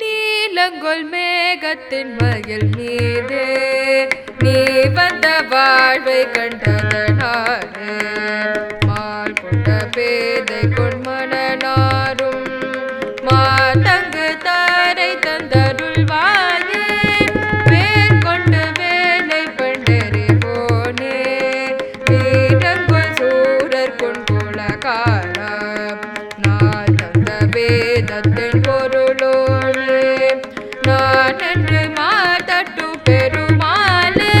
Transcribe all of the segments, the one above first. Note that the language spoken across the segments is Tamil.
நீலங்கொல் மேகத்தின் மயில் மீது நீ வந்த வாழ்வை கண்டதனாலே மால் கொண்ட பேதை நான் மாதட்டு பெருமாளே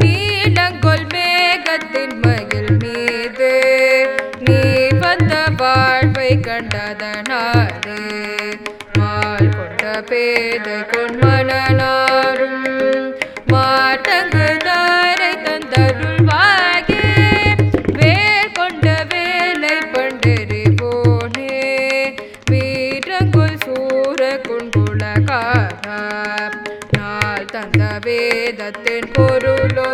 நீலங்கொல் மேகத்தின் மயில் மீது நீ வந்த வாழ்வை கண்டதனாலே. பேதை கொண்மனாரும் மாட்டங்கு தாரை தந்தருள்வாயே. வேர் கொண்ட வேலை பண்டறி போனே. வீரங்குள் சூர குண்குலகாரா நாள் தந்த வேதத்தின் பொருளோ